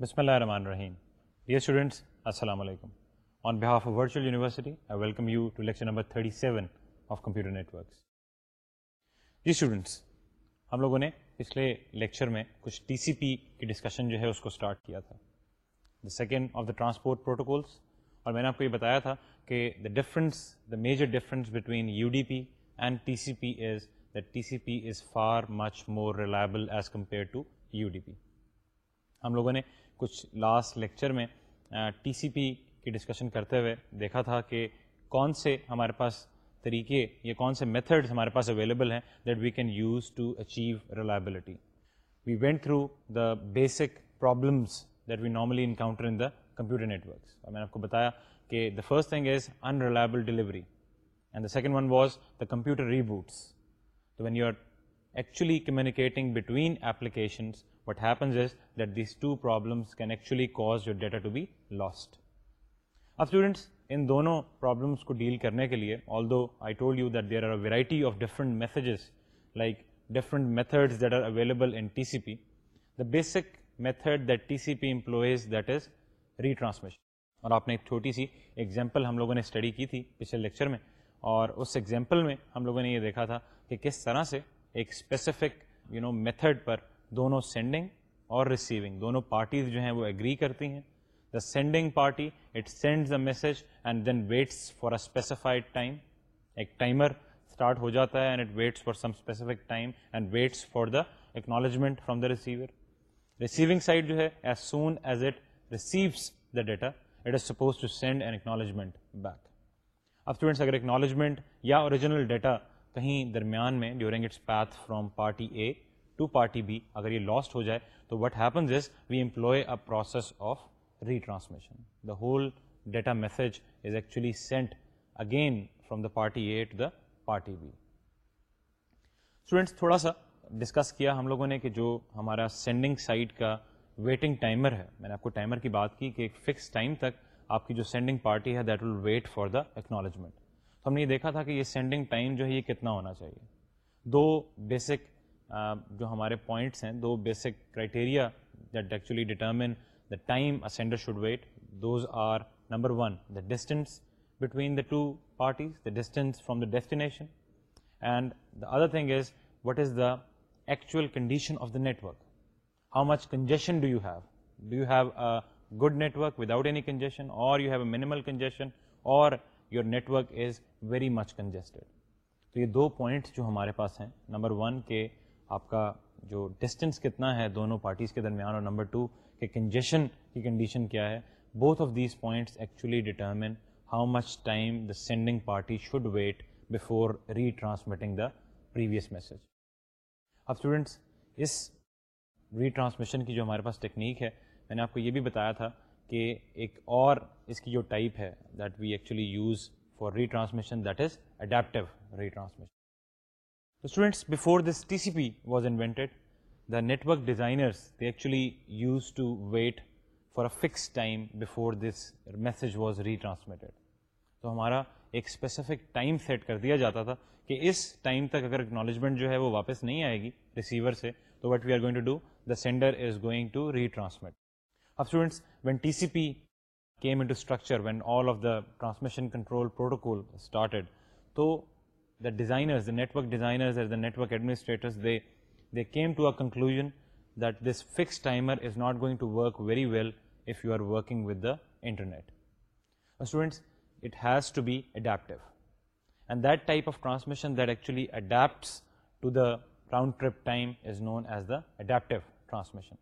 بسم اللہ الرحمن الرحیم ڈیئر اسٹوڈنٹس السلام علیکم on behalf of virtual university I welcome you to lecture number 37 seven of computer networks جی اسٹوڈنٹس ہم لوگوں نے پچھلے لیکچر میں کچھ ٹی سی پی کی ڈسکشن جو ہے اس کو اسٹارٹ کیا تھا the second of the transport protocols اور میں نے آپ کو یہ بتایا تھا کہ the difference the major difference between U D P and T C P is the T C P is far much more reliable as compare to U D P ہم لوگوں نے کچھ لاسٹ لیکچر میں T C P کی discussion کرتے ہوئے دیکھا تھا کہ کون سے ہمارے پاس طریقے یا کون سے میتھڈز ہمارے پاس اویلیبل ہیں that we can use to achieve reliability we went through the basic problems that we normally encounter in the computer networks اور میں نے آپ کو بتایا کہ the first thing is unreliable delivery and the second one was the computer boots تو when you are actually communicating between applications what happens that these two problems can actually cause your data to be be اب students ان دونوں problems کو deal کرنے کے لیے although I told you that there are a variety of different messages, like different methods that are available in T C P the basic method that T C P employs that is retransmission اور آپ نے ایک چھوٹی سی example ہم لوگوں نے study کی تھی پچھلے لیکچر میں اور اس ایگزامپل میں ہم لوگوں نے یہ دیکھا تھا کہ کس طرح سے ایک اسپیسیفک یو نو میتھڈ پر دونوں سینڈنگ اور ریسیونگ دونوں پارٹیز جو ہیں وہ اگری کرتی ہیں the sending party it sends a message and then waits for a specified time ایک ٹائمر اسٹارٹ ہو جاتا ہے and it waits for some specific time and waits for the acknowledgement from the receiver receiving side جو ہے as soon as it receives the data it is suppose to send an acknowledgement back اب students اگر acknowledgement یا original data کہیں درمیان میں during its path from party A to party B اگر یہ لاسٹ ہو جائے تو what happens is we employ a process of retransmission the whole data message is actually sent again from the party A to the party B students تھوڑا سا discuss کیا ہم لوگوں نے کہ جو ہمارا سینڈنگ سائٹ کا ویٹنگ ٹائمر ہے میں نے آپ کو ٹائمر کی بات کی کہ ایک فکس ٹائم تک آپ کی جو سینڈنگ پارٹی ہے that will wait for the acknowledgement تو ہم نے یہ دیکھا تھا کہ یہ سینڈنگ ٹائم جو ہے یہ کتنا ہونا چاہیے دو بیسک جو ہمارے پوائنٹس ہیں دو basic criteria that actually determine the time should wait those are number one the distance between the two parties the distance from the destination and the other thing is what is the actual condition of the network how much congestion do do you you have have a good network without any congestion اور you have a minimal congestion اور your network is very much congested تو یہ دو points جو ہمارے پاس ہیں number one کے آپ کا جو ڈسٹینس کتنا ہے دونوں پارٹیز کے درمیان اور نمبر ٹو کہ کنجیشن کی کنڈیشن کیا ہے both of these points actually determine how much time the sending party should wait before retransmitting the previous message اب اسٹوڈنٹس اس ری ٹرانسمیشن کی جو ہمارے پاس ٹیکنیک ہے میں نے آپ کو یہ بھی بتایا تھا کہ ایک اور اس کی جو ٹائپ ہے that we actually use for retransmission that is adaptive retransmission students before this T C P was invented the network designers they actually use to wait for a fix time before this message was retransmitted تو ہمارا ایک specific time set کر دیا جاتا تھا کہ اس time تک اگر اکنالجمنٹ جو ہے وہ واپس نہیں آئے گی ریسیور سے تو what we are going to do the sender is going to اب students when T C P came into structure when all of the transmission control protocol started تو the designers the network designers the network administrators they they came to are conclusion that this fix timer is not going to work very well if you are working with the internet students it has to be adaptive and that type of transmission that actually adaptive round trip time is known as داڈیو transmission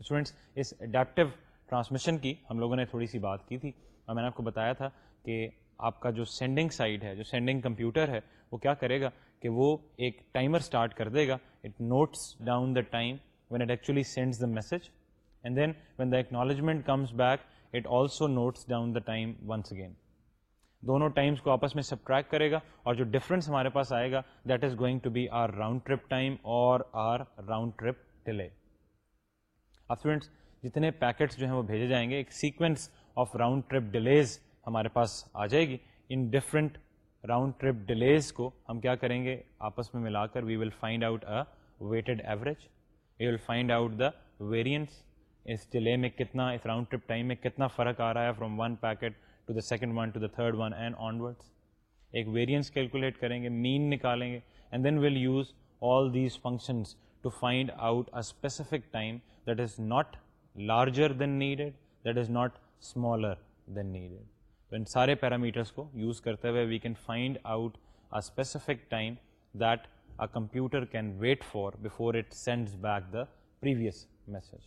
students اس adaptive transmission کی ہم لوگوں نے تھوڑی سی بات کی تھی اور میں نے آپ کو بتایا تھا کہ آپ کا جو سینڈنگ سائڈ ہے جو سینڈنگ کمپیوٹر ہے وہ کیا کرے گا کہ وہ ایک ٹائمر اسٹارٹ کر دے گا it notes down the time when it actually sends the message and then when the acknowledgement comes back it also notes down the time once again دونوں ٹائمس کو آپس میں سبٹریک کرے گا اور جو ڈفرینس ہمارے پاس آئے گا that is going to be are round trip time اور آر راؤنڈ ٹرپ ڈیلے اب اسٹوڈینٹس جتنے پیکٹس جو ہیں وہ بھیجے جائیں گے ایک sequence of round trip delays ہمارے پاس آ جائے گی ان ڈفرنٹ راؤنڈ ٹرپ ڈیلیز کو ہم کیا کریں گے آپس میں ملا کر we will find out a weighted average we will find out the variance اس ڈیلے میں کتنا اس راؤنڈ ٹرپ ٹائم میں کتنا فرق آ رہا ہے from one packet to the second one to the third one and onwards ایک ویریئنس کیلکولیٹ کریں گے مین نکالیں گے and then will use all these functions to find out a specific time that is not larger than needed that is not smaller than needed تو ان سارے parameters کو use کرتے ہوئے we can find out a specific time that a computer can wait for before it sends back the previous message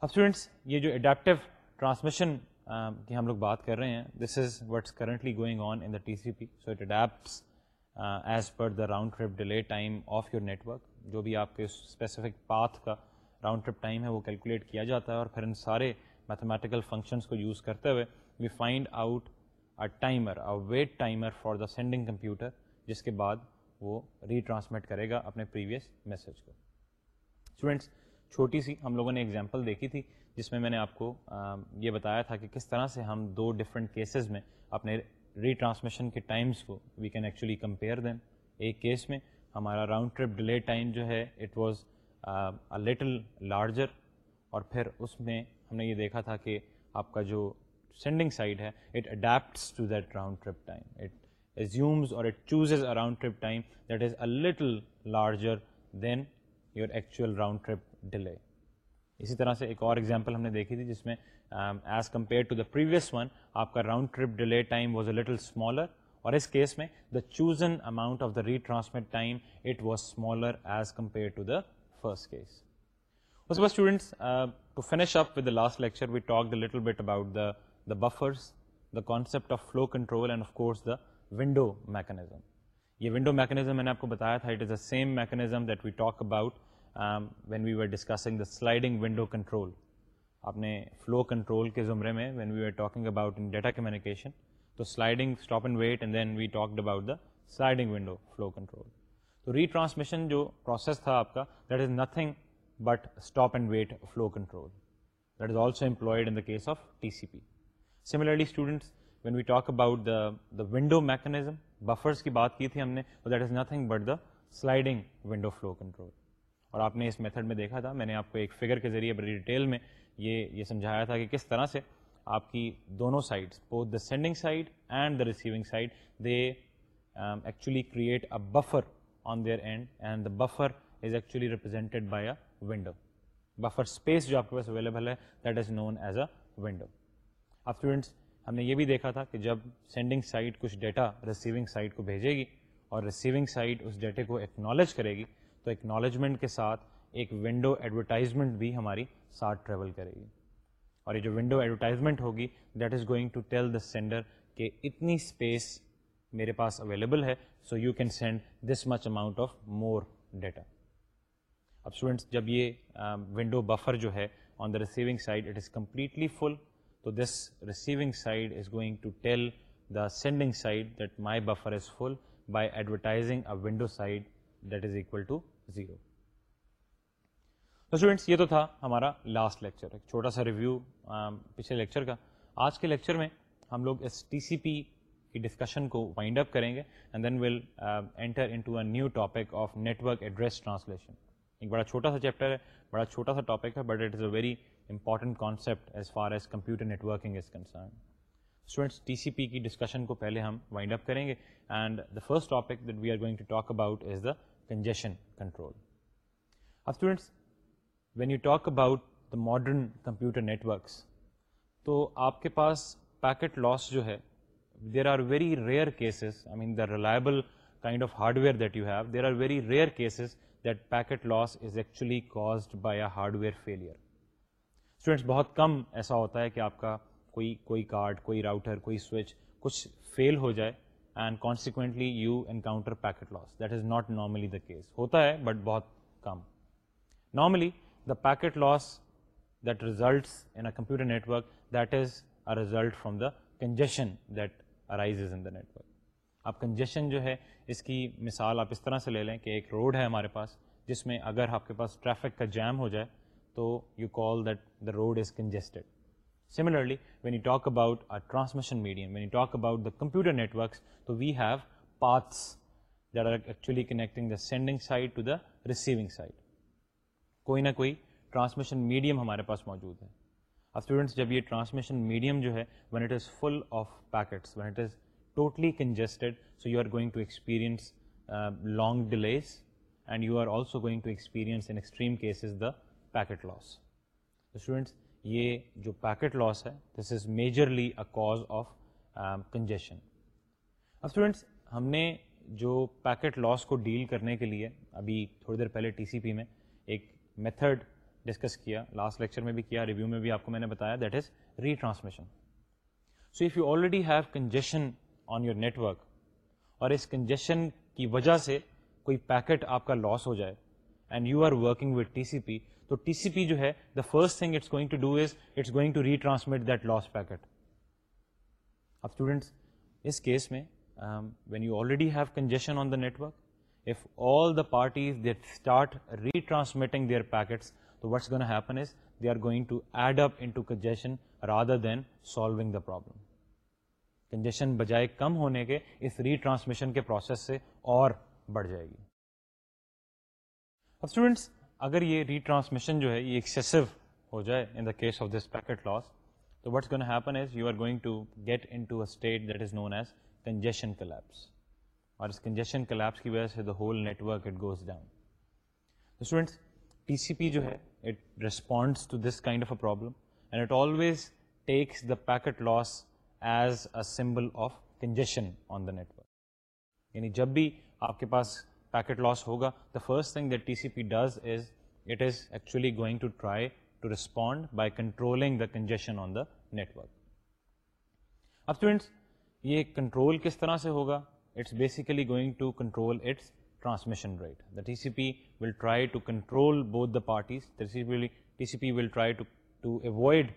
اب students یہ جو adaptive transmission کی ہم لوگ بات کر رہے ہیں this is what's currently going on in the T C P so it adapts as per the round trip delay time of your network جو بھی آپ کے اسپیسیفک پاتھ کا راؤنڈ ٹرپ ٹائم ہے وہ کیلکولیٹ کیا جاتا ہے اور پھر ان سارے میتھمیٹیکل فنکشنس کو یوز کرتے ہوئے we find out a timer or wait timer for the sending computer جس کے بعد وہ ری ٹرانسمٹ کرے گا اپنے پریویس میسج کو اسٹوڈینٹس چھوٹی سی ہم لوگوں نے ایگزامپل دیکھی تھی جس میں میں نے آپ کو یہ بتایا تھا کہ کس طرح سے ہم دو ڈفرینٹ کیسز میں اپنے ریٹرانسمیشن کے ٹائمس کو we can actually compare then ایک کیس میں ہمارا راؤنڈ ٹرپ ڈیلے ٹائم جو ہے اٹ واز لٹل لارجر اور پھر اس میں ہم نے یہ دیکھا تھا کہ آپ کا جو سینڈنگ سائڈ ہے it adapts to that round trip time it assumes اور it chooses round trip time that is a little larger than your actual round trip delay اسی طرح سے ایک اور ایگزامپل ہم نے دیکھی تھی جس میں as compare to the previous one آپ کا round trip delay time was a little smaller اور اس کیس میں the chosen amount of the retransmit time it was smaller as compare to the first case اس کے بعد students to finish up with the last lecture we talk the little bit about the the buffers the concept of flow control and of course the window mechanism یہ window mechanism میں نے آپ کو بتایا تھا it is the same mechanism that we talk about when we are discussing the sliding window control آپ نے flow control کے زمرے میں when we are talking about in data communication تو sliding stop and wait and then we talked about the sliding window flow control تو retransmission جو process تھا آپ کا that is nothing but stop and wait flow control that is also employed in the case of T C P similarly students when we talk about the the window ki buffers کی بات کی تھی ہم نے that is nothing but the sliding window flow control اور آپ نے اس میتھڈ میں دیکھا تھا میں نے آپ کو ایک فگر کے ذریعے بڑی ڈیٹیل میں یہ یہ سمجھایا تھا کہ کس طرح سے آپ کی دونوں sides both the sending side and the receiving side they actually create a buffer on there and and the buffer is actually represented by a window buffer space جو آپ کے پاس اویلیبل ہے that is known as a window اب students ہم نے یہ بھی دیکھا تھا کہ جب سینڈنگ سائٹ کچھ ڈیٹا ریسیونگ سائٹ کو بھیجے گی اور ریسیونگ سائٹ اس ڈیٹے کو اکنالج کرے گی تو اکنالجمنٹ کے ساتھ ایک ونڈو ایڈورٹائزمنٹ بھی ہماری ساتھ ٹریول کرے گی اور یہ جو ونڈو ایڈورٹائزمنٹ ہوگی that is going to tell the sender کہ اتنی اسپیس میرے پاس اویلیبل ہے so you can send this much amount of more data اب اسٹوڈینٹس جب یہ ونڈو بفر جو ہے on the receiving side it is completely full تو this receiving side is going to tell the sending side that my buffer is full by advertising a window side that is equal to zero تو یہ تو تھا ہمارا last lecture ایک چھوٹا سا review پچھلے لیکچر کا آج کے لیکچر میں ہم لوگ اس ٹی سی پی کی ڈسکشن کو وائنڈ اپ کریں گے and then will enter into a new topic of network address translation ایک بڑا چھوٹا سا چیپٹر ہے بڑا چھوٹا سا ٹاپک ہے but it is a very important concept as far as computer networking is concern students T C P کی ڈسکشن کو پہلے ہم وائنڈ اپ کریں گے and the first topic that we are going to talk about is the congestion control اب students when you talk about the modern computer networks تو آپ کے پاس پیکٹ لاس جو ہے there are very rare cases I main the reliable kind of hardware that you have there are very rare cases that packet loss is actually caused by a hardware failure students بہت کم ایسا ہوتا ہے کہ آپ کا کوئی کوئی کارڈ کوئی راؤٹر کوئی سوئچ کچھ فیل ہو جائے and consequently you encounter packet loss that is not normally the case ہوتا ہے بٹ بہت کم normally the packet loss that results in a computer network that is a result from the congestion that arise in the network congestion جو ہے اس کی مثال آپ اس طرح سے لے لیں کہ ایک روڈ ہے ہمارے پاس جس میں اگر آپ کے پاس ٹریفک کا جیم ہو جائے تو you call that the road is congested similarly when you talk about our transmission medium when you talk about computer networks تو we have that are actually connecting the sending side to the receiving side کوئی نہ کوئی transmission medium ہمارے پاس موجود ہے اب students جب یہ ٹرانسمیشن میڈیم جو ہے when it is full of packets when it is totally congested so you are going to experience long delays and you are also going to experience in extreme cases the packet loss students یہ جو packet loss ہے this is majorly a cause of congestion اب students ہم نے جو packet loss کو deal کرنے کے لیے ابھی تھوڑی دیر پہلے ٹی سی پی میں ایک میتھڈ ڈسکس کیا لاسٹ لیکچر میں بھی کیا ریویو میں بھی آپ کو میں نے بتایا that is retransmission so if you already have congestion on your network اور اس کنجیشن کی وجہ سے کوئی پیکٹ آپ کا لاس ہو جائے and you are working with T C P تو ٹی سی پی جو ہے the first thing it's going to do is it's going to retransmit that loss packet اب اسٹوڈنٹس اس کیس میں when you already have congestion on the network if all the parties they start retransmitting their packets so what's going to happen is they are going to add up into congestion rather than solving the problem congestion بجائے کم ہونے کے اس retransmission کے process سے اور بڑھ جائے گی اب اسٹوڈینٹس اگر یہ ری ٹرانسمیشن جو ہے یہ ایکسیسو ہو جائے in the case of this packet loss تو what's gonna happen is you are going to get into a state that is known as congestion collapse اور اس کنجیشن کلیپس کی وجہ سے the whole network it goes down students T C P جو ہے it responds to this kind of a problem and it always takes the packet loss as a symbol of congestion on the network یعنی جب بھی آپ کے پاس packet loss ہوگا the first thing that T C P does is it is actually going to try to respond by controlling the congestion on the network اب friends یہ control کس طرح سے ہوگا it's basically going to control its transmission the T C P will try to control both the parties T C P will try to avoid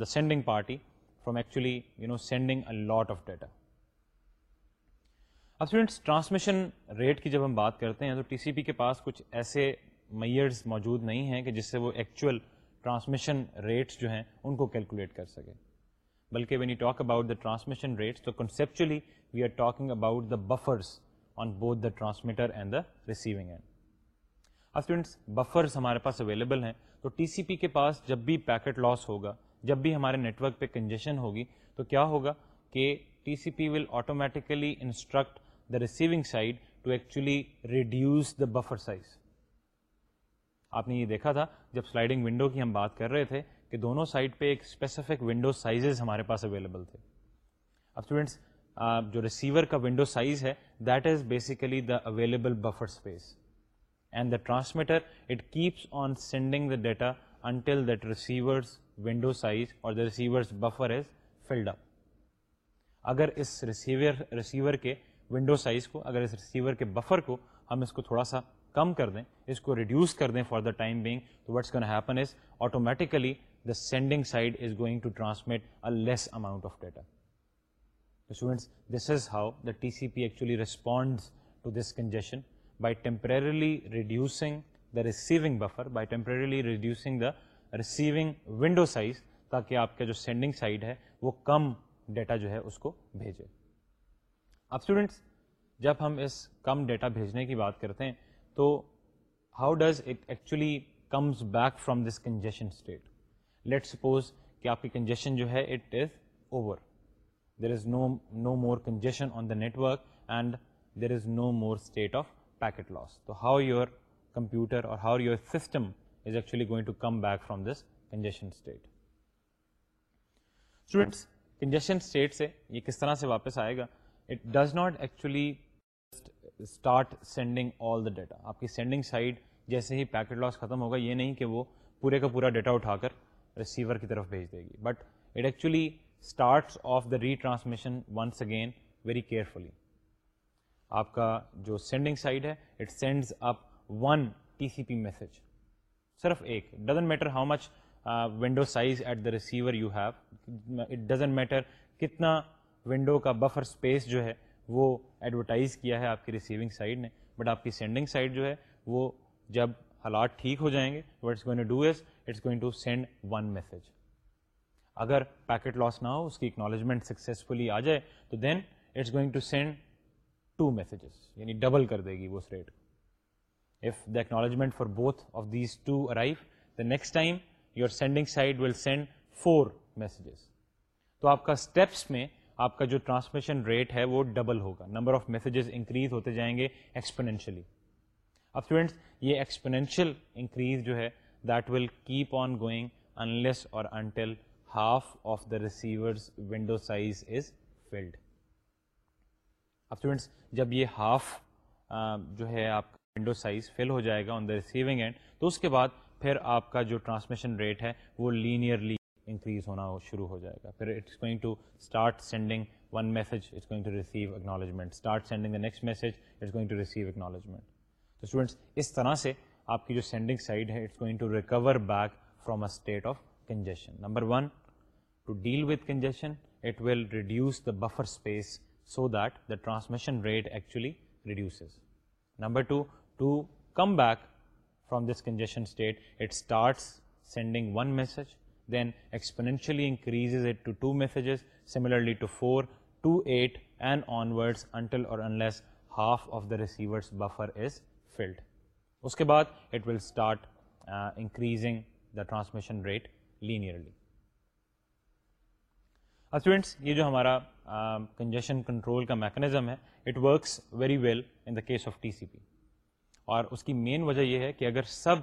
the sending party from actually you know sending a lot of data اب students transmission rate کی جب ہم بات کرتے ہیں تو T C P کے پاس کچھ ایسے میئرز موجود نہیں ہیں کہ جس سے وہ ایکچوئل ٹرانسمیشن ریٹس جو ہیں ان کو کیلکولیٹ کر سکے بلکہ when you talk about the transmission rates تو conceptually we are talking about the buffers on both the transmitter and the receiving end اب اسٹوڈینٹس بفرز ہمارے پاس اویلیبل ہیں تو ٹی سی پی کے پاس جب بھی پیکٹ لاس ہوگا جب بھی ہمارے نیٹورک پہ کنجیشن ہوگی تو کیا ہوگا کہ T C P will automatically instruct the receiving side to actually reduce the buffer size آپ نے یہ دیکھا تھا جب سلائڈنگ ونڈو کی ہم بات کر رہے تھے کہ دونوں سائڈ پہ ایک اسپیسیفک ونڈو سائزز ہمارے پاس اویلیبل تھے اب اسٹوڈینٹس جو ریسیور کا ونڈو سائز ہے that is basically the available buffer space and the transmitter it keeps on sending the data until that receiver's window size اور بفر از فیلڈ اپ اگر اس ریسیور ریسیور کے window size کو اگر اس receiver کے buffer کو ہم اس کو تھوڑا سا کم کر دیں اس کو ریڈیوس کر دیں فار دا ٹائم بینگ تو can happen is automatically the sending side is going to transmit a less amount of data this is how the T C P actually respond to this congestion by temporarily reducing the receiving buffer by reducing the receiving window size تاکہ آپ کا جو sending side ہے وہ کم data جو ہے اس کو بھیجے اب اسٹوڈنٹس جب ہم اس کم ڈیٹا بھیجنے کی بات کرتے ہیں تو how does it actually comes back from this congestion state let suppose کہ آپ کی کنجیشن جو ہے it is over there is no no more congestion on the network and there is no more state of packet loss تو how your computer اور how your system یہ کس طرح سے واپس آئے گا it does not actually just start sending all the data آپ کی سینڈنگ سائٹ جیسے ہی پیکٹ لاس ختم ہوگا یہ نہیں کہ وہ پورے کا پورا ڈیٹا اٹھا کر ریسیور کی طرف بھیج دے گی but it actually start of the retransmission once again very carefully آپ کا جو سینڈنگ سائٹ ہے it sends up one T C P message صرف ایک doesn't matter how much window size at the receiver you have it doesn't matter کتنا window کا buffer space جو ہے وہ ایڈورٹائز کیا ہے آپ کی ریسیونگ سائڈ نے بٹ آپ کی سینڈنگ سائڈ جو ہے وہ جب حالات ٹھیک ہو جائیں گے what it's going to do is it's going to send one message اگر پیکٹ لاس نہ ہو اس کی اکنالجمنٹ سکسیزفلی آ جائے تو then it's going to send two messages یعنی ڈبل کر دے گی وہ اس rate if the acknowledgement for both of these two arrive, the next time your sending side will send four messages. تو آپ کا اسٹیپس میں آپ کا جو ٹرانسمیشن ریٹ ہے وہ ڈبل ہوگا نمبر آف میسیجز انکریز ہوتے جائیں گے ایکسپینینشیلی اب اسٹوڈینٹس یہ ایکسپونینشیل انکریز جو ہے that will keep on going unless اور until half of the receivers window size is filled اب اسٹوڈینٹس جب یہ ہاف جو ہے آپ ونڈو سائز فل ہو جائے گا آن دا ریسیونگ اینڈ تو اس کے بعد پھر آپ کا جو ٹرانسمیشن ریٹ ہے وہ لینئرلی انکریز ہونا شروع ہو جائے گا پھر it's going to start sending one message it's going to receive acknowledgement start sending the next message it's going to receive acknowledgement تو اسٹوڈنٹس اس طرح سے آپ کی جو سینڈنگ سائڈ ہے it's going to recover back from a state of congestion number one to deal with congestion it will reduce the buffer space so that the transmission rate actually reduces number two to come back from this congestion state it start sending one message then exponentially increase it to messages similarly to four to eight and onward until our receivers buffer is filled اس کے بعد it will start increasing the transmission rate linearly اچ یہ جو ہمارا congestion control کا mechanism ہے it works very well in the case of T C P اور اس کی مین وجہ یہ ہے کہ اگر سب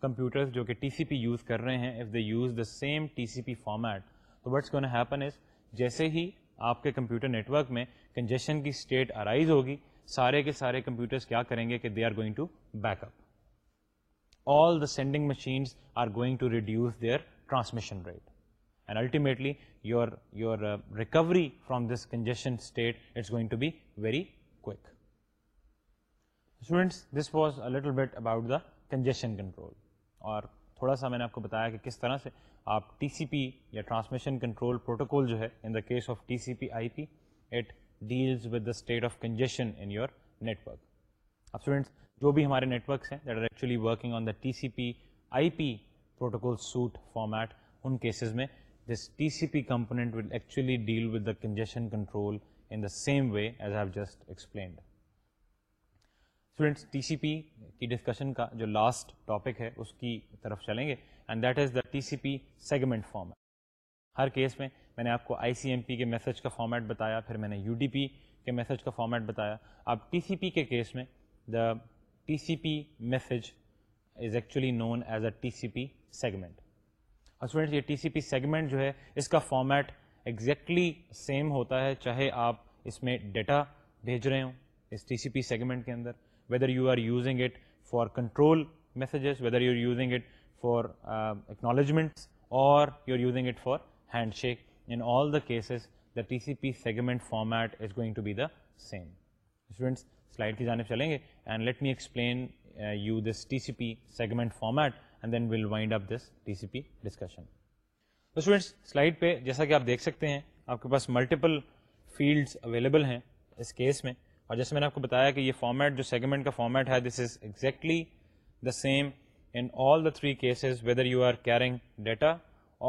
کمپیوٹر جو کہ ٹی سی پی یوز کر رہے ہیں if they use the same T C P format تو وٹس کون ہیپن از جیسے ہی آپ کے کمپیوٹر نیٹ ورک میں کنجیشن کی اسٹیٹ ارائز ہوگی سارے کے سارے کمپیوٹرس کیا کریں گے کہ they are going to back up all the sending machines are going to reduce their transmission rate and ultimately your your recovery from this congestion state it's going to be very quick students this was little bit about the congestion control اور تھوڑا سا میں نے آپ کو بتایا کہ کس طرح سے آپ ٹی سی پی یا ٹرانسمیشن کنٹرول پروٹوکول جو ہے in the case of T C P I P it deals with the state of congestion in your network اب اسٹوڈینٹس جو بھی ہمارے نیٹ ورکس ہیں that are actually working on the T C P I P protocol suite format ان cases میں this T C P component will actually deal with the congestion control in the same way as have just explained students T C P کی discussion کا جو last topic ہے اس کی طرف چلیں گے and that is the T C P segment format ہر کیس میں میں نے آپ کو آئی سی ایم پی کے میسج کا فارمیٹ بتایا پھر میں نے یو ڈی پی کے میسج کا فارمیٹ بتایا اب ٹی سی پی کے کیس میں the T C P message is actually known as a T C P segment اور اسٹوڈینٹس یہ ٹی سی پی سیگمنٹ جو ہے اس کا فارمیٹ ایگزیکٹلی سیم ہوتا ہے چاہے آپ اس میں ڈیٹا بھیج رہے ہوں اس ٹی سی پی سیگمنٹ کے اندر whether you are using it for control messages whether you are using it for acknowledgements or you are using it for handshake in all the cases the T C P segment format is going to be the same students slide کی جانب چلیں گے and let me explain you this T C P segment format and then will wind up this T C P discussion تو students slide پہ جیسا کہ آپ دیکھ سکتے ہیں آپ کے پاس ملٹیپل فیلڈس اویلیبل ہیں اس کیس میں اور جیسے میں نے آپ کو بتایا کہ یہ فارمیٹ جو سیگمنٹ کا فارمیٹ ہے this is exactly the same in all the three cases whether you are carrying data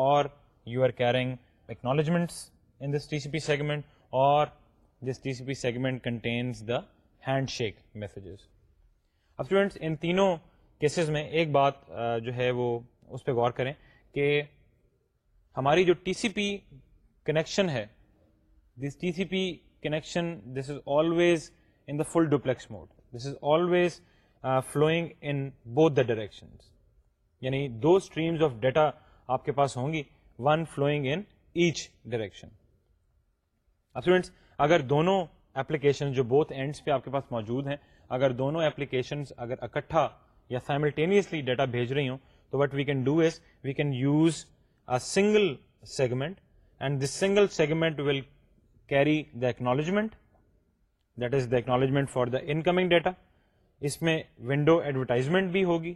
or you are carrying acknowledgements in this T C P segment or this T C P segment contains the handshake messages اب students ان تینوں cases میں ایک بات جو ہے وہ اس پہ غور کریں کہ ہماری جو ٹی سی پی کنیکشن ہے this T C P connection this is always in the full duplex mode this is always flowing in both the direction یعنی دو اسٹریمز آف ڈیٹا آپ کے پاس ہوں گی one flowing in each direction اب students اگر دونوں ایپلیکیشن جو بہت اینڈس پہ آپ کے پاس موجود ہیں اگر دونوں ایپلیکیشن اگر اکٹھا یا سائملٹیسلی ڈیٹا بھیج رہی ہوں تو what we can do is we can use a single segment and this single segment will carry the acknowledgement that is the acknowledgement for the incoming data اس میں ونڈو ایڈورٹائزمنٹ بھی ہوگی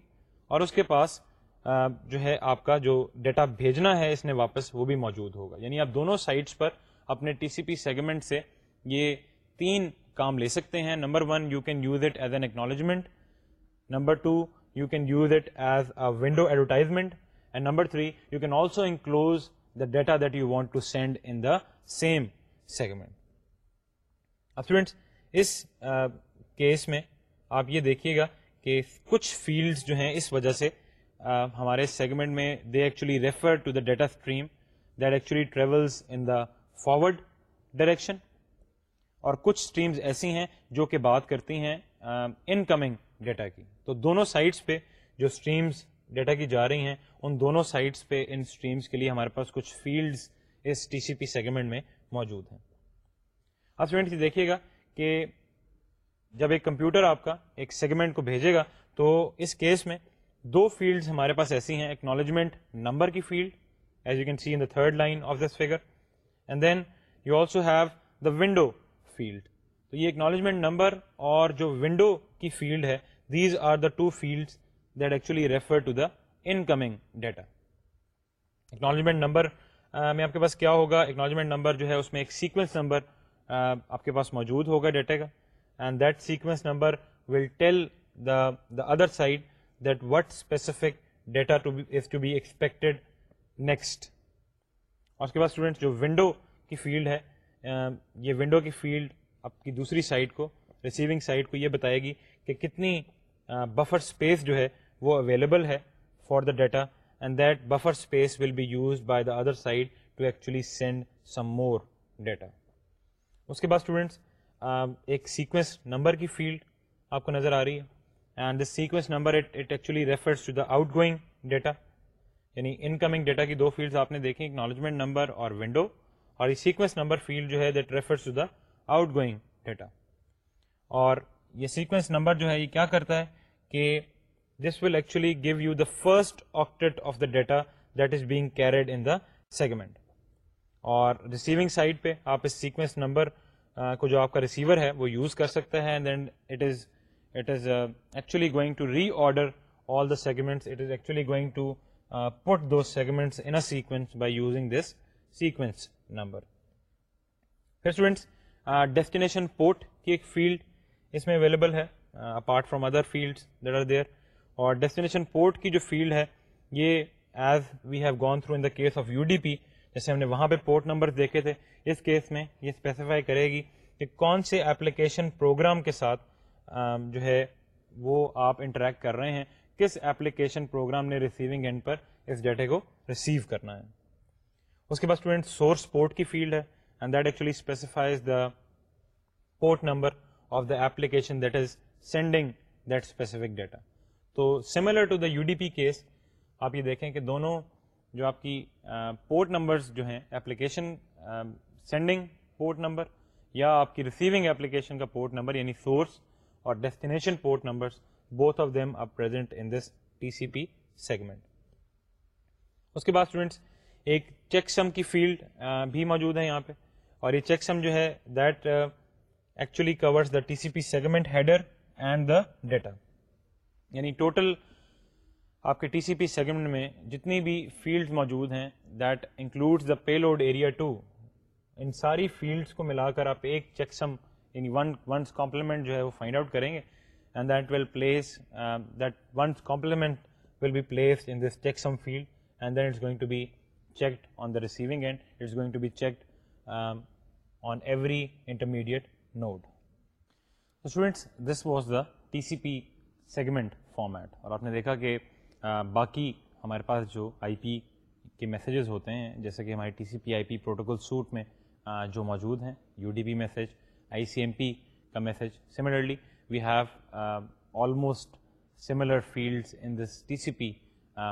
اور اس کے پاس جو ہے آپ کا جو ڈیٹا بھیجنا ہے اس نے واپس وہ بھی موجود ہوگا یعنی آپ دونوں سائٹس پر اپنے ٹی سی پی سیگمنٹ سے یہ تین کام لے سکتے ہیں number one you can use it as an acknowledgement number two you can use it as a window advertisement and number three you can also enclose the data that you want to send in the same segment اب students اس case میں آپ یہ دیکھیے گا کہ کچھ fields جو ہیں اس وجہ سے ہمارے سیگمنٹ میں they actually refer to the data travels in the forward direction اور کچھ اسٹریمز ایسی ہیں جو کہ بات کرتی ہیں ان کمنگ ڈیٹا کی تو دونوں سائٹس پہ جو اسٹریمس ڈیٹا کی جا رہی ہیں ان دونوں سائٹس پہ ان اسٹریمس کے لیے ہمارے پاس کچھ فیلڈس اس ٹی سی پی سیگمنٹ میں موجود ہیں اب سیمنٹ دیکھیے گا کہ جب ایک کمپیوٹر آپ کا ایک سیگمنٹ کو بھیجے گا تو اس کیس میں دو فیلڈ ہمارے پاس ایسی ہیں اکنالجمنٹ نمبر کی field as you can see in third line of this figure and then you also have the window field تو یہ اکنالجمنٹ نمبر اور جو ونڈو کی فیلڈ ہے these are the two field that actually refer to the incoming data acknowledgement number میں آپ کے پاس کیا ہوگا اکنالجمنٹ نمبر جو ہے اس میں ایک سیکوینس نمبر آپ کے پاس موجود ہوگا ڈیٹا کا and that sequence number will tell the the other side that what specific data is to be expected next اور اس کے بعد اسٹوڈنٹس جو ونڈو کی فیلڈ ہے یہ ونڈو کی فیلڈ آپ کی دوسری سائڈ کو ریسیونگ سائڈ کو یہ بتائے گی کہ کتنی بفر اسپیس جو ہے وہ اویلیبل ہے for the data and that buffer space will be use by the other side to actually send some more data اس کے بعد اسٹوڈنٹس ایک سیکوینس نمبر کی فیلڈ آپ کو نظر آ رہی ہے and this sequence numbers to the outgoing data یعنی ان کمنگ ڈیٹا کی دو فیلڈ آپ نے دیکھیں ایک نالجمنٹ نمبر اور ونڈو اور یہ سیکوینس نمبر فیلڈ جو ہے آؤٹ گوئنگ ڈیٹا اور یہ سیکوینس نمبر جو ہے یہ کیا کرتا ہے کہ first octet of the data being carried in segment اور جو آپ کا ریسیور ہے وہ یوز کر سکتے ہیں ایک فیلڈ اس میں اویلیبل ہے apart from other field that are there اور ڈیسٹینیشن پورٹ کی جو فیلڈ ہے یہ as we have gone through in the case of U D P جیسے ہم نے وہاں پہ پورٹ نمبر دیکھے تھے اس کیس میں یہ اسپیسیفائی کرے گی کہ کون سے ایپلیکیشن پروگرام کے ساتھ جو ہے وہ آپ انٹریکٹ کر رہے ہیں کس ایپلیکیشن پروگرام نے ریسیونگ اینڈ پر اس ڈیٹے کو ریسیو کرنا ہے اس کے بعد اسٹوڈنٹ سورس پورٹ کی فیلڈ ہے and that actually specifies the port number of the application that is sending that specific data تو similar to the U D P case آپ یہ دیکھیں کہ دونوں جو آپ کی پورٹ نمبرز جو ہیں اپلیکیشن سینڈنگ پورٹ نمبر یا آپ کی ریسیونگ اپلیکیشن کا پورٹ نمبر یعنی سورس اور destination port numbers both of them are present in this T C P segment اس کے بعد اسٹوڈینٹس ایک چیک سم کی فیلڈ بھی موجود ہے یہاں پہ اور یہ چیک سم جو ہے that actually covers the T C P segment header and the data یعنی ٹوٹل آپ کے ٹی سی پی سیگمنٹ میں جتنی بھی فیلڈز موجود ہیں that includes the payload area to ان ساری فیلڈس کو ملا کر آپ ایک چیکسم یعنی ون ونس کمپلیمنٹ جو ہے وہ فائنڈ آؤٹ کریں گے and that will place that one's complement will be place in this checksum field and then it's going to be checked on the receiving end it's going to be checked on every intermediate node students this was the T C P segment format اور آپ نے دیکھا کہ باقی ہمارے پاس جو آئی P کے messages ہوتے ہیں جیسے کہ ہمارے T C P I P protocol suite میں جو موجود ہیں U D P message I C M P کا message similarly we have almost similar fields in this T C P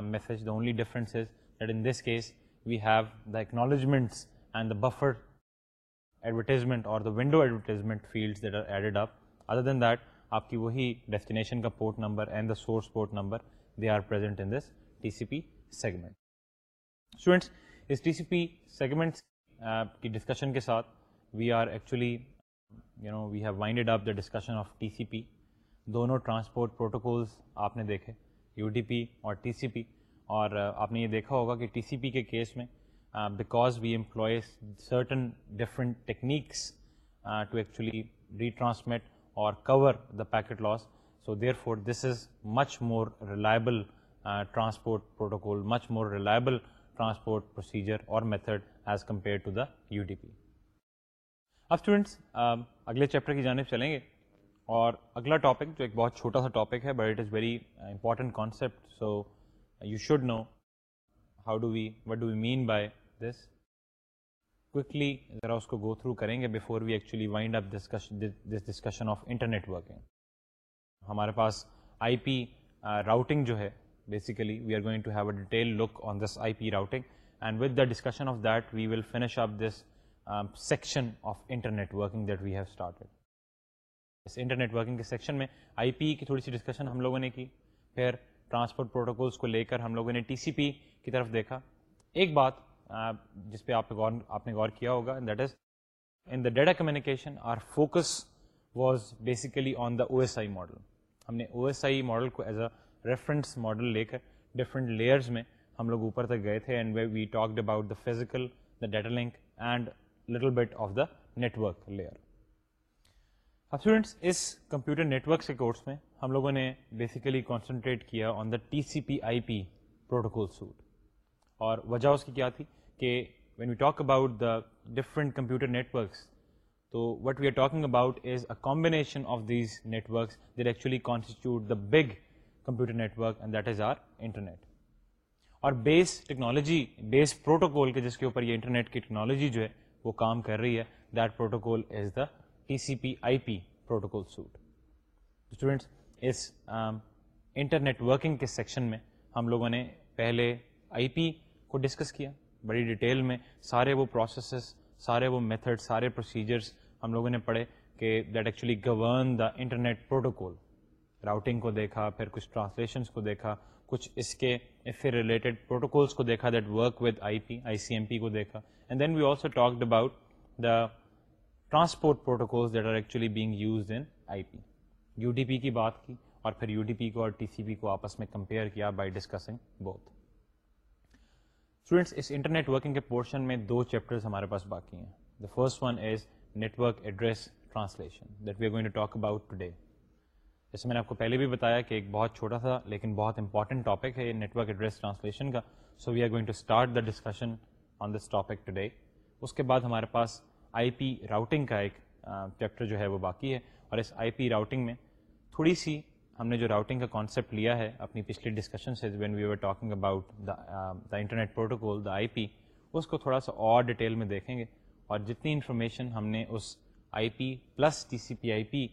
message the only is that in this case we have the acknowledgements and the buffer advertisement اور the window advertisement fields that are added up other then that آپ کی وہی destination کا port number and the source port number they are present in this T C P segment students اس T C P segments کی discussion کے ساتھ we are actually you know we have winded up the discussion of T C P دونوں transport protocols آپ نے دیکھے U D P اور T C P اور آپ نے یہ دیکھا ہوگا کہ ٹی سی پی کے کیس میں because we employs certain different techniques to actually transmit اور cover the packet loss so therefore this is much more reliable transport protocol much more reliable transport procedure اور method as compare to the U T P اب students اگلے chapter کی جانب چلیں گے اور اگلا ٹاپک جو ایک بہت چھوٹا سا ٹاپک ہے but it is very important concept so you should know how do we what do we mean by this quickly ذرا اس کو گو تھرو کریں گے before we actually wind up this discussion of internetworking ہمارے پاس I P routing جو ہے basically we are going to have a detail look on this I P routing and with the discussion of that we will finish up this section of internetworking that we have started اس internetworking کے section میں I P کی تھوڑی سی discussion ہم لوگوں نے کی پھر ٹرانسپورٹ پروٹوکولس کو لے کر ہم لوگوں نے ٹی سی پی کی طرف دیکھا ایک بات جس پہ آپ آپ نے غور کیا ہوگا that is in the data communication our focus was basically on the O S I model ہم نے او ایس آئی ماڈل کو ایز اے ریفرنس ماڈل لے کر ڈفرینٹ لیئرز میں ہم لوگ اوپر تک گئے تھے and we talked about the physical the data link and little bit of the network layer اب اسٹوڈینٹس اس کمپیوٹر نیٹ کے کورس میں ہم لوگوں نے بیسیکلی کانسنٹریٹ کیا on the T C P I P protocol suite اور وجہ اس کی کیا تھی کہ when you talk about the different computer networks تو what we are talking about is a combination of these networks there actually constitute the big computer network and that is our internet اور base technology base protocol کے جس کے اوپر یہ internet کی technology جو ہے وہ کام کر رہی ہے that protocol is the T C P I P protocol suite تو اس انٹرنیٹ ورکنگ کے سیکشن میں ہم لوگوں نے پہلے آئی پی کو ڈسکس کیا بڑی ڈیٹیل میں سارے وہ پروسیسز سارے وہ میتھڈ سارے پروسیجرس ہم لوگوں نے پڑھے کہ that actually govern the internet protocol routing کو دیکھا پھر کچھ ٹرانسلیشنس کو دیکھا کچھ اس کے پھر ریلیٹڈ پروٹوکولس کو دیکھا that work with I P I C M P کو دیکھا and then we also talked about the transport protocols that are actually being used in I P U D P کی بات کی اور پھر U D P کو اور T C P کو آپس میں کمپیئر کیا بائی ڈسکسنگ بوتھ اسٹوڈینٹس اس انٹرنیٹ ورکنگ کے پورشن میں دو چیپٹرز ہمارے پاس باقی ہیں the first one is network address translation that we are going to talk about today جیسے میں نے آپ کو پہلے بھی بتایا کہ ایک بہت چھوٹا تھا لیکن بہت امپارٹنٹ ٹاپک ہے یہ نیٹ ورک ایڈریس ٹرانسلیشن کا so we are going to start the discussion on this topic today اس کے بعد ہمارے پاس آئی پی راؤٹنگ کا ایک چیپٹر جو ہے وہ باقی ہے اور اس آئی پی راؤٹنگ میں تھوڑی سی ہم نے جو راؤٹنگ کا کانسیپٹ لیا ہے اپنی پچھلی ڈسکشن سے when we are talking about the internet protocol the I P اس کو تھوڑا سا اور ڈیٹیل میں دیکھیں گے اور جتنی انفارمیشن ہم نے اس I P plus T C P I P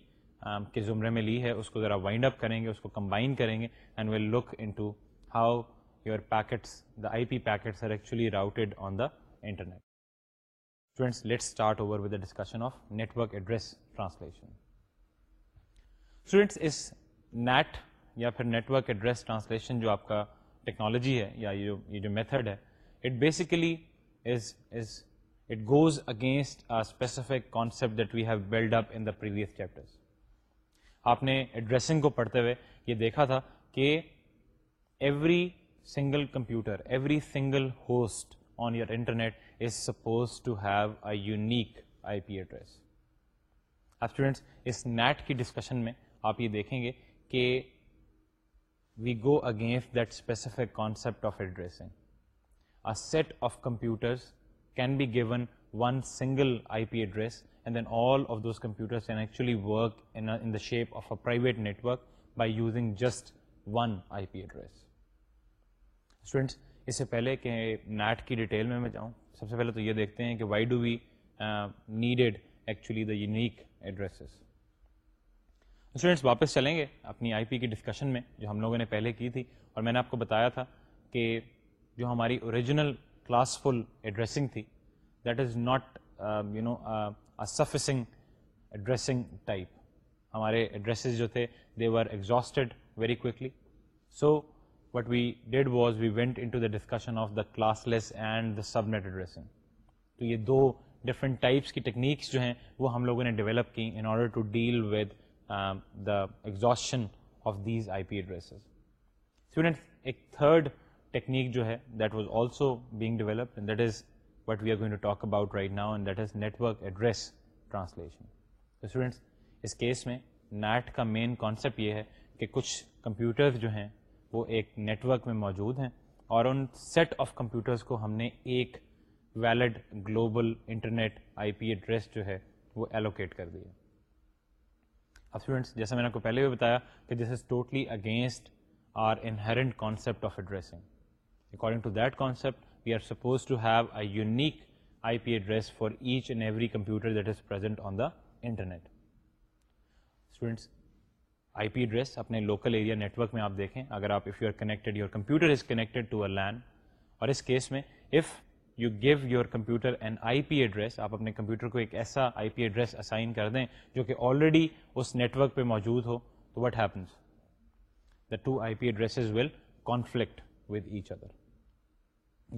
کے زمرے میں لی ہے اس کو ذرا وائنڈ اپ کریں گے اس کو کمبائن کریں گے and we'll look into how your packets the I P packets are actually routed on the internet students let start over with discussion of network address translation students اس NAT یا پھر network address translation جو آپ کا technology ہے یا یہ جو میتھڈ ہے it basically is is it goes against specific concept that we have build up in the previous chapters آپ نے ایڈریسنگ کو پڑھتے ہوئے یہ دیکھا تھا کہ every single computer every single host on your internet is suppose to have a unique I P address students اس نیٹ کی ڈسکشن میں آپ یہ دیکھیں گے کہ we go against that specific concept of addressing set of computers can be given one single I P address and then all of those computers can actually work in the shape of a private network by using just one I P address students اس سے پہلے کہ net کی detail میں میں جاؤں سب سے پہلے تو یہ دیکھتے ہیں کہ why do we needed actually the unique addresses students واپس چلیں گے اپنی آئی پی کی ڈسکشن میں جو ہم لوگوں نے پہلے کی تھی اور میں نے آپ کو بتایا تھا کہ جو ہماری اوریجنل کلاس فل ایڈریسنگ تھی that is not you know سفسنگ addressing type ہمارے ایڈریسز جو تھے they exhausted very quickly so what we did was we went into the discussion of the classless and the subnet addressing تو یہ دو different types کی techniques جو ہیں وہ ہم لوگوں نے ڈیولپ کی in order to deal with the exhaustion of these I P addresses students ایک تھرڈ ٹیکنیک جو ہے that was also being developed that is what we are going to talk about right now and that is network address translation students اس case میں NAT کا main concept یہ ہے کہ کچھ کمپیوٹر جو ہیں وہ ایک نیٹورک میں موجود ہیں اور ان سیٹ آف کمپیوٹرز کو ہم نے ایک valid global internet I P address جو ہے وہ ایلوکیٹ کر دیے اب اسٹوڈینٹس جیسے میں نے آپ کو پہلے بھی بتایا کہ this is totally against our inherent concept of addressing according to that concept we are suppose to have a unique I P address for each and every computer that is present on the internet students I P address اپنے local area network میں آپ دیکھیں اگر آپ if you are connected you computer is connected to a LAN اور اس case میں if you give your computer an I P address آپ اپنے کمپیوٹر کو ایک ایسا آئی پی ایڈریس اسائن کر دیں جو کہ آلریڈی اس نیٹ ورک پہ موجود ہو تو what happens the two I P addresses will conflict with each other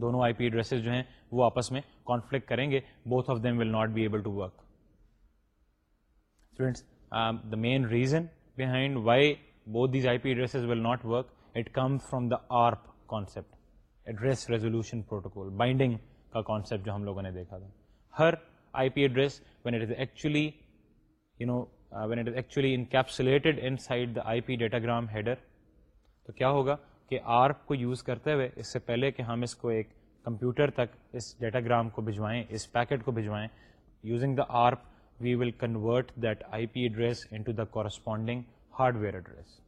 دونوں آئی پی ایڈریسز جو ہیں وہ آپس میں کانفلکٹ کریں گے both of them will not be able to work students the main reason behind why both these I P addresses will not work it comes from the ARP concept address resolution protocol binding کا concept جو ہم لوگوں نے دیکھا تھا ہر I P address when it is actually you know when it is encapsulated inside the I P datagram header تو کیا ہوگا کہ آرپ کو یوز کرتے ہوئے اس سے پہلے کہ ہم اس کو ایک کمپیوٹر تک اس ڈیٹاگرام کو بھجوائیں اس پیکٹ کو بھجوائیں using the ARP we will convert that I P address into the corresponding hardware address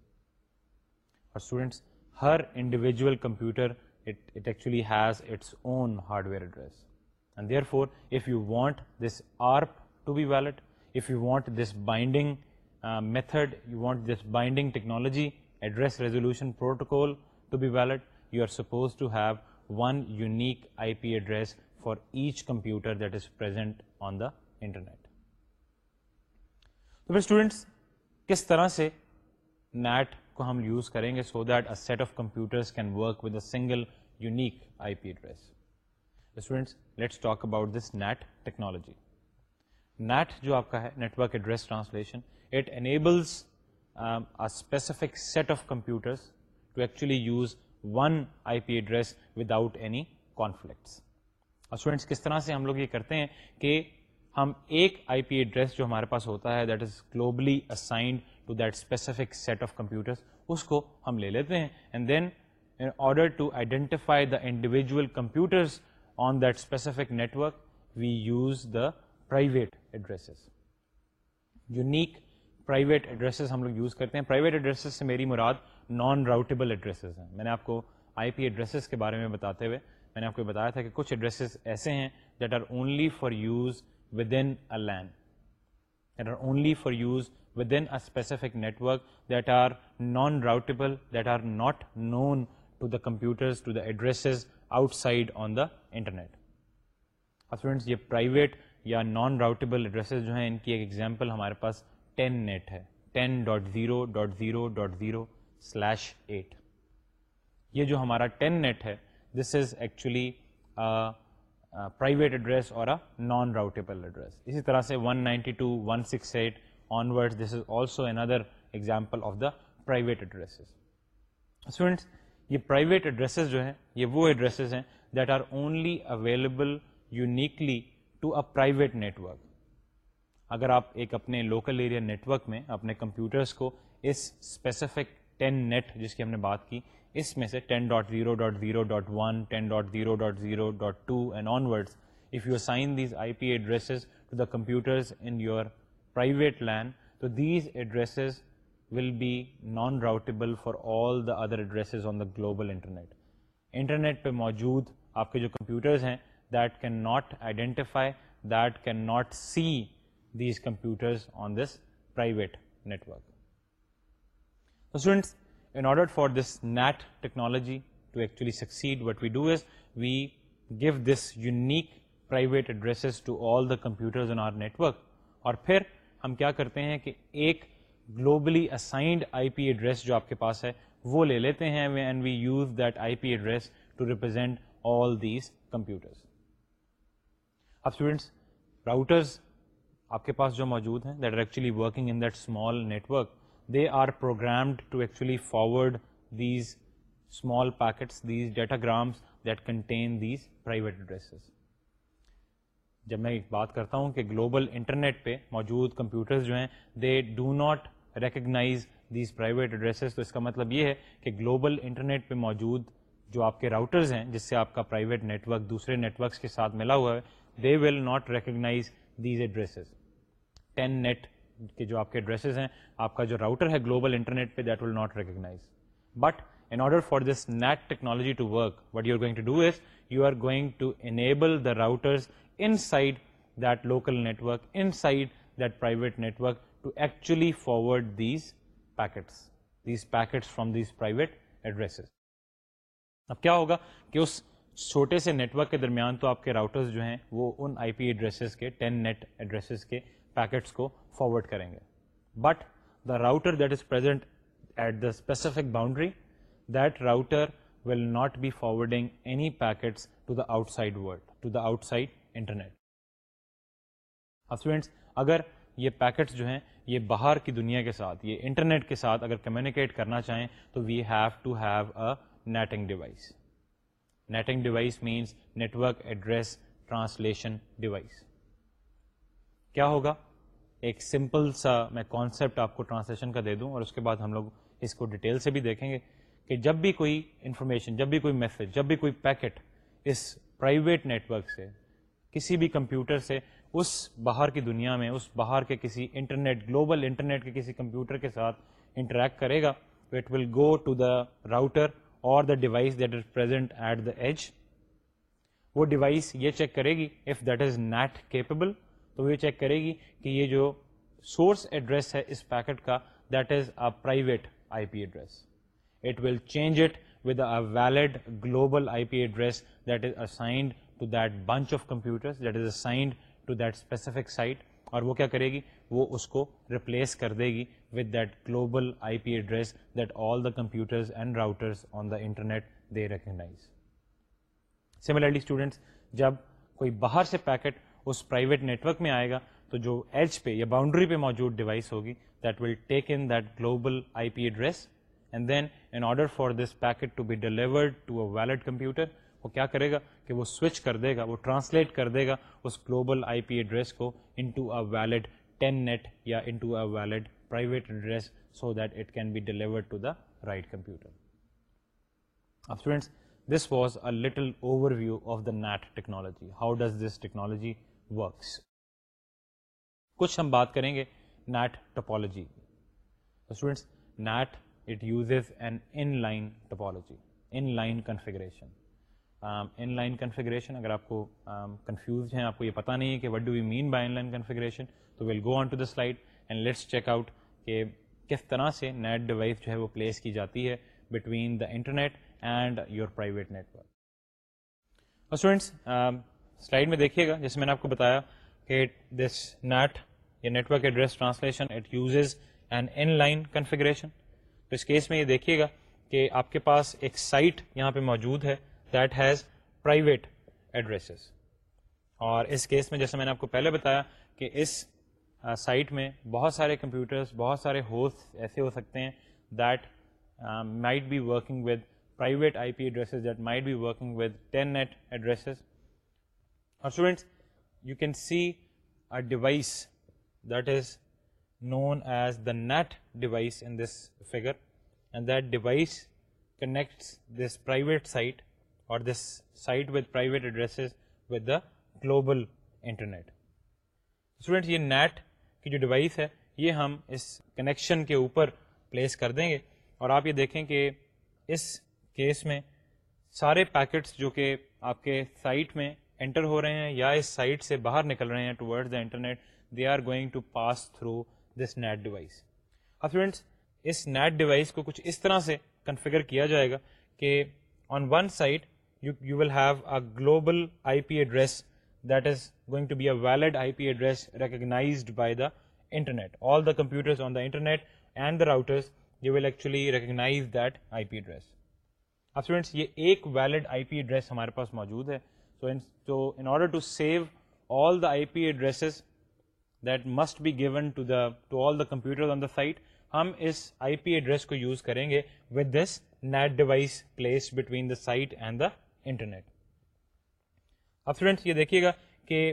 اور اسٹوڈینٹس ہر انڈیویجول کمپیوٹر چولی has its own hardware address and therefore if you want this ARP to be valid if you want this binding method you want this binding technology address resolution protocol to be valid you are suppose to have one unique I P address for each computer that is present on the internet تو students کس طرح سے NAT کو ہم use کریں گے so that a set of computers can work with a single unique I P address students let's talk about this NAT technology NAT جو آپ کا ہے network address translation it enables specific set of computers to actually use one I P address without any conflicts اور students کس طرح سے ہم لوگ یہ کرتے ہیں کہ ہم ایک آئی پی ایڈریس جو ہمارے پاس ہوتا ہے that is globally assigned to that specific set of computers اس کو ہم لے لیتے ہیں and then in order to identify the individual computers on that specific network we use the private addresses unique private addresses ہم لوگ use کرتے ہیں پرائیویٹ ایڈریسز سے میری مراد نان راؤٹیبل ایڈریسز ہیں میں نے آپ کو آئی پی ایڈریسز کے بارے میں بتاتے ہوئے میں نے آپ کو بتایا تھا کہ کچھ ایڈریسز ایسے ہیں that are only for use with in land that are only for use with انفک network that are non routable that are not known to the computer addresses outside on the internet friends یہ private یا non routable addresses جو ہیں ان کی ایک example ہمارے پاس ten net ہے ten dot zero dot zero dot zero slash eight یہ جو ہمارا ٹین نیٹ ہے this is actually private address اور اے نان راؤٹیبل ایڈریس اسی طرح سے one ninety two one six eight onward this is also another example of the private addresses students یہ private addresses جو ہیں یہ وہ ایڈریسز ہیں that are only available uniquely to a private network اگر آپ ایک اپنے لوکل ایریا نیٹورک میں اپنے کمپیوٹرس کو اس اسپیسیفک ٹین نیٹ جس کی ہم نے بات کی اس میں سے ten dot zero dot zero dot one ten dot zero dot zero dot two and onward if you sign these I P addresses to the computers in your private LAN تو these addresses will be non routable for all the other addresses on the global internet internet پہ موجود آپ کے جو computers ہیں that can not identify that can not see these computers on this private network students in order for this NAT technology to actually succeed what we do is we go this unique private addresses to all the computers in our network اور پھر ہم کیا کرتے ہیں کہ ایک globally assigned I P address جو آپ کے پاس ہے وہ لے لیتے ہیں and we use that I P address to represent all these computer اب اسٹوڈینٹس راؤٹرز آپ کے پاس جو موجود ہیں that are actually working in that small network they are programmed to actually forward these small packets these datagrams that that contain these private addresses جب میں ایک بات کرتا ہوں کہ گلوبل انٹرنیٹ پہ موجود کمپیوٹرز جو ہیں they do not recognize these private addresses تو اس کا مطلب یہ ہے کہ گلوبل انٹرنیٹ پہ موجود جو آپ کے راؤٹرز ہیں جس سے آپ کا پرائیویٹ نیٹورک دوسرے نیٹورکس کے ساتھ ملا ہوا ہے they will not recognize these addresses ten net کے جو آپ کے ایڈریسز ہیں آپ کا جو راؤٹر ہے گلوبل انٹرنیٹ پہ that will not recognize but in order for this NAT technology to work what you are going to do is you are going to enable the routers inside that local network inside that private network to actually forward these packets these packets from these private addresses اب کیا ہوگا کہ اس چھوٹے سے network کے درمیان تو آپ کے راؤٹرز جو ہیں وہ ان آئی پی ایڈریسز کے ٹین نیٹ ایڈریسز کے پیکٹس کو فارورڈ کریں گے but the router that is present at the specific boundary that router will not be forwarding any packets to the outside world to the outside internet اب students اگر یہ packets جو ہیں یہ باہر کی دنیا کے ساتھ یہ انٹرنیٹ کے ساتھ اگر کمیونیکیٹ کرنا چاہیں تو we have to have a NATing device NATing device means network address translation device کیا ہوگا ایک سمپل سا میں کانسیپٹ آپ کو ٹرانسلیشن کا دے دوں اور اس کے بعد ہم لوگ اس کو ڈیٹیل سے بھی دیکھیں گے کہ جب بھی کوئی انفارمیشن جب بھی کوئی میسج جب بھی کوئی پیکٹ اس پرائیویٹ نیٹورک سے کسی بھی کمپیوٹر سے اس باہر کی دنیا میں اس باہر کے کسی انٹرنیٹ گلوبل انٹرنیٹ کے کسی کمپیوٹر کے ساتھ انٹریکٹ کرے گا تو it will go to the router اور the device that is present at the edge وہ ڈیوائس یہ چیک کرے گی if that is not capable تو یہ چیک کرے گی کہ یہ جو سورس ایڈریس ہے اس پیکٹ کا that is a private I P address it will change it with a valid global I P address that is assigned to that bunch of computer that is assigned to that specific site اور وہ کیا کرے گی وہ اس کو replace کر دے گی with that global I P address that all the computers and routers on the internet they recognize similarly students جب کوئی باہر سے پیکٹ اس پرائیویٹ نیٹ ورک میں آئے گا تو جو ایچ پہ یا باؤنڈری پہ موجود ڈیوائس ہوگی that will take in that global I P address and then in order for this packet to be delivered to a valid computer وہ کیا کرے گا کہ وہ سوئچ کر دے گا وہ ٹرانسلیٹ کر دے گا اس گلوبل آئی پی ایڈریس کو into a valid ten net یا into a valid private address so that it can be delivered to the right computer اب students this was a little overview of the NAT technology how does this technology کچھ ہم بات کریں گے NAT topology students NAT it an in line topology in line configuration in line configuration اگر آپ کو confuse um, ہیں آپ کو یہ پتا نہیں ہے کہ what do you mean by in line configuration تو we'll go on to the slide and let's check out کہ کس طرح سے نیٹ ڈیوائس جو ہے وہ پلیس کی جاتی ہے between the internet and your private network students slide میں دیکھیے گا جس میں نے آپ کو بتایا کہ دس نیٹ یا network address translation it uses and in line configuration تو اس کیس میں یہ دیکھیے گا کہ آپ کے پاس ایک سائٹ یہاں پہ موجود ہے دیٹ ہیز پرائیویٹ ایڈریسز اور اس کیس میں جیسے میں نے آپ کو پہلے بتایا کہ اس سائٹ میں بہت سارے کمپیوٹرس بہت سارے ہوسٹ ایسے ہو سکتے ہیں that might be working with private I P addresses that might be working with ten net addresses اور students you can see a device that is known as the NAT device in this figure and that device connects this private site اور this site with private addresses with the global internet students یہ NAT کی جو device ہے یہ ہم اس connection کے اوپر place کر دیں گے اور آپ یہ دیکھیں کہ اس کیس میں سارے پیکٹس جو کہ آپ کے سائٹ میں انٹر ہو رہے ہیں یا اس سائٹ سے باہر نکل رہے ہیں towards the internet they are going to pass through this NAT device اب فرینڈس اس نیٹ ڈیوائس کو کچھ اس طرح سے کنفیگر کیا جائے گا کہ on one site you will have a global I P address that is going to be a valid I P address recognized by the internet all the computers on the internet and the routers you will actually recognize that I P address اب friends یہ ایک valid I P address ہمارے پاس موجود ہے in order to save all the I P addresses that must be given to the to all the computer on the site ہم اس I P address کو یوز کریں گے with this NAT device place between the site and the internet اب friends یہ دیکھیے گا کہ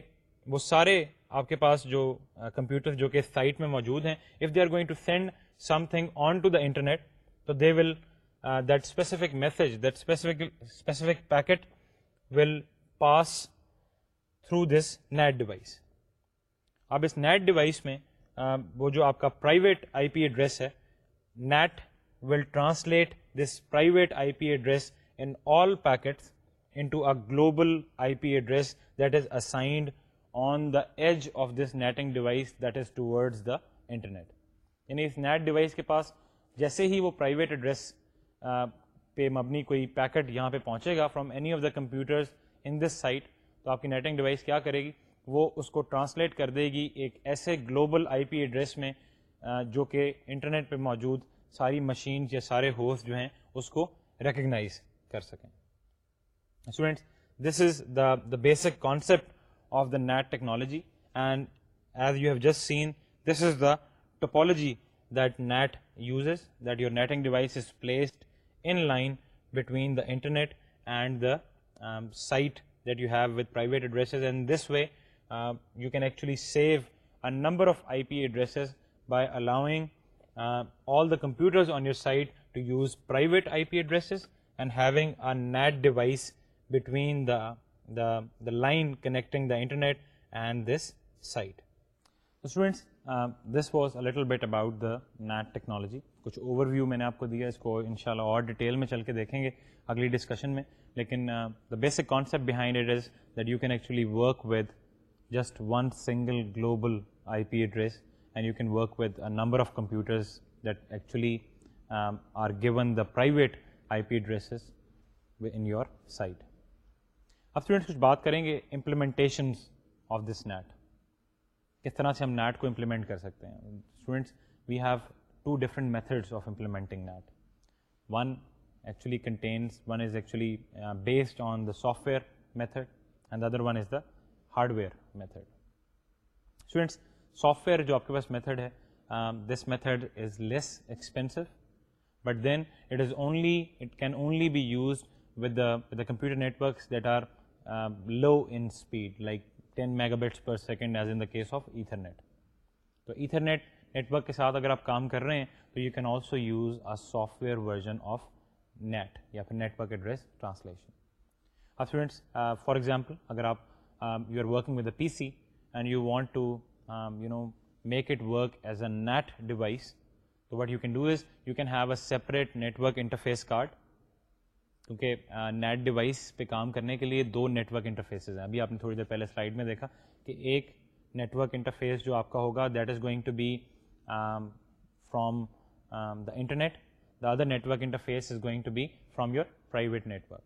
وہ سارے آپ کے پاس جو کمپیوٹر جو کہ سائٹ میں موجود ہیں if they are going to send something on to the internet تو they will that specific message that specific packet will pass through this NAT device اب اس نیٹ ڈیوائس میں وہ جو آپ کا پرائیویٹ آئی پی ایڈریس ہے NAT will translate this private I P address in all packets into a global I P address that is assigned on the edge of this NATing device that is towards the internet یعنی اس NAT device کے پاس جیسے ہی وہ private address پہ مبنی کوئی packet یہاں پہ پہنچے گا from any of the computers in this site تو آپ کی نیٹنگ ڈیوائس کیا کرے گی وہ اس کو ٹرانسلیٹ کر دے گی ایک ایسے گلوبل آئی پی ایڈریس میں جو کہ انٹرنیٹ پہ موجود ساری مشین یا سارے ہوسٹ جو ہیں اس کو ریکگنائز کر سکیں students this is the the basic concept of the NAT technology and as you have just seen this is the topology that NAT uses that your NATing device is placed in line between the internet and the site that you have and private addresses uh, this way you can actually save a number of I P addresses by allowing all the computers on your site to use private I P addresses and having a NAT device between the the the line connecting the internet and this site students this was little bit about the NAT technology کچھ overview میں نے آپ کو دیا اس کو ان شاء اللہ اور detail میں چل کے دیکھیں گے اگلی ڈسکشن میں لیکن the basic concept behind it is that you can actually work with just one single global I P address and you can work with number of computers that actually are gone the private I P addresses in your site اب students کچھ بات کریں گے implementations of this net کس طرح سے ہم net کو امپلیمنٹ کر سکتے ہیں students we have two different methods of implementing NAT one actually contains one is actually based on the software method and other one is the hardware method students software جو آپ کے پاس method ہے this method is less expensive but then it is only it can only be use ودا computer network that are low in speed like ten mega bits per second as in a case of Ethernet تو Ethernet net work کے ساتھ اگر آپ کام کر رہے ہیں تو you can also use a software version of NAT یا پھر نیٹ ورک ایڈریس ٹرانسلیشن اب اسٹوڈینٹس فار ایگزامپل اگر آپ you are working with a P C and you want to you know make it work as a NAT device تو what you can do is you can have a separate network interface card کیونکہ NAT device پہ کام کرنے کے لیے دو net work interfaces ہیں ابھی آپ نے تھوڑی دیر پہلے سلائڈ میں دیکھا کہ ایک نیٹ ورک انٹرفیس جو آپ کا ہوگا that is going to be from the internet the other network interface is going to be from your private network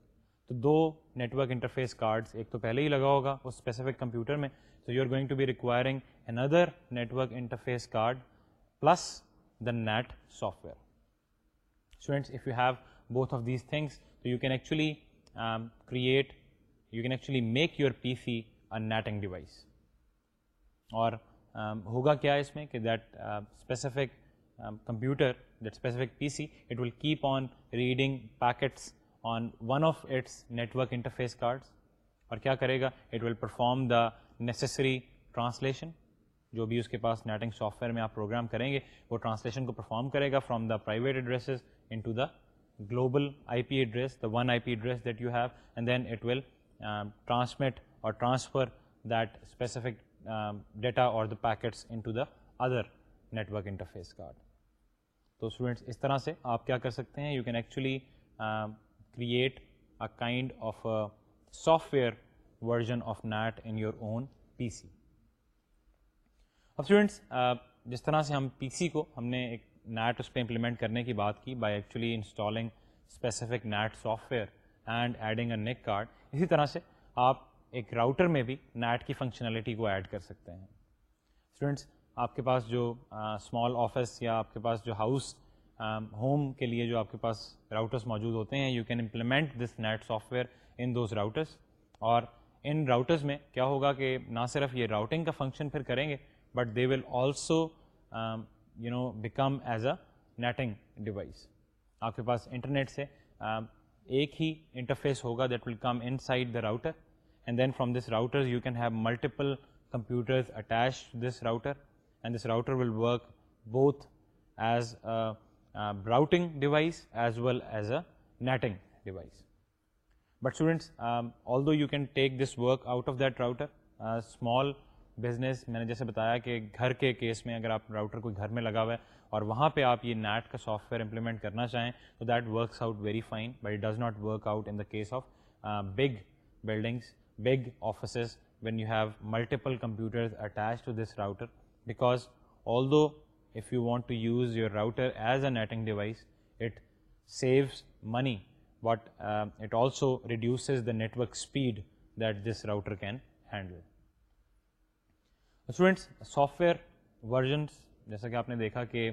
تو دو نیٹورک انٹرفیس کارڈس ایک تو پہلے ہی لگا ہوگا اس اسپیسیفک کمپیوٹر میں so you are going to be requiring an other network interface card plus the NAT software students if you have both of these things تو you can actually create you can actually make your P C a NATing device اور ہوگا کیا اس میں کہ that specific computer that specific P C it will keep on reading packets on one of its network interface cards اور کیا کرے گا it will perform the necessary translation جو بھی اس کے پاس نیٹنگ سافٹ ویئر میں آپ پروگرام کریں گے وہ ٹرانسلیشن کو پرفارم کرے گا from the private addresses into the global I P address the one I P address that you have and then it will transmit اور ٹرانسفر دیٹ اسپیسیفک ڈیٹا اور the packets into the other network interface card تو اس طرح سے آپ کیا کر سکتے ہیں you can actually create a kind of software version of NAT in your own P C اب اسٹوڈینٹس جس طرح سے ہم پی سی کو ہم نے ایک نیٹ اس پہ امپلیمنٹ کرنے کی بات کی by actually installing specific NAT software and adding a NIC card اسی طرح سے آپ ایک راؤٹر میں بھی نیٹ کی فنکشنالٹی کو ایڈ کر سکتے ہیں اسٹوڈینٹس آپ کے پاس جو اسمال آفس یا آپ کے پاس جو ہاؤس ہوم کے لیے جو آپ کے پاس راؤٹرس موجود ہوتے ہیں you can implement this NAT software in those routers اور ان راؤٹرز میں کیا ہوگا کہ نہ صرف یہ راؤٹنگ کا فنکشن پھر کریں گے but they will also you know become as a NATing device آپ کے پاس انٹرنیٹ سے ایک ہی انٹرفیس ہوگا that will come inside the router and then from this routers you can have multiple computers attach this router and this router will work both as routing device as well as a NATing device but students although you can take this work out of that router small business میں نے جیسے بتایا کہ گھر کے case میں اگر آپ راؤٹر کوئی گھر میں لگا ہوا ہے اور وہاں پہ آپ یہ نیٹ کا سافٹ ویئر امپلیمنٹ کرنا چاہیں تو that works out very fine but does not work out in the case of big buildings big offices when you have multiple computer attach to this router because although if you want to use your router as a NATing device it saves money but it also reduces the network speed that this router can handle students software versions جیسا کہ آپ نے دیکھا کہ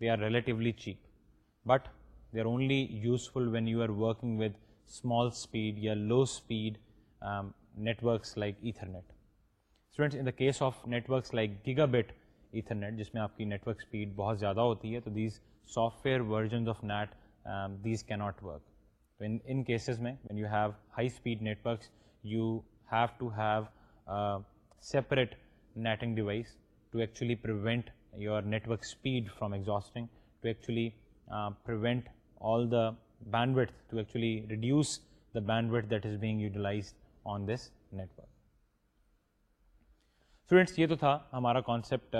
they are relatively cheap but they are only useful when you are working with small speed یا low speed networks like Ethernet students in the case of networks like gigabit Ethernet جس میں آپ کی net work speed بہت زیادہ ہوتی ہے تو these software versions of NAT these کی ناٹ ورک تو ان کیسز میں when you have high speed networks you have to have separate NATing device to actually prevent your network speed from exhausting to actually prevent all the band to actually reduce the band that is being utilize on this network students یہ تو تھا ہمارا concept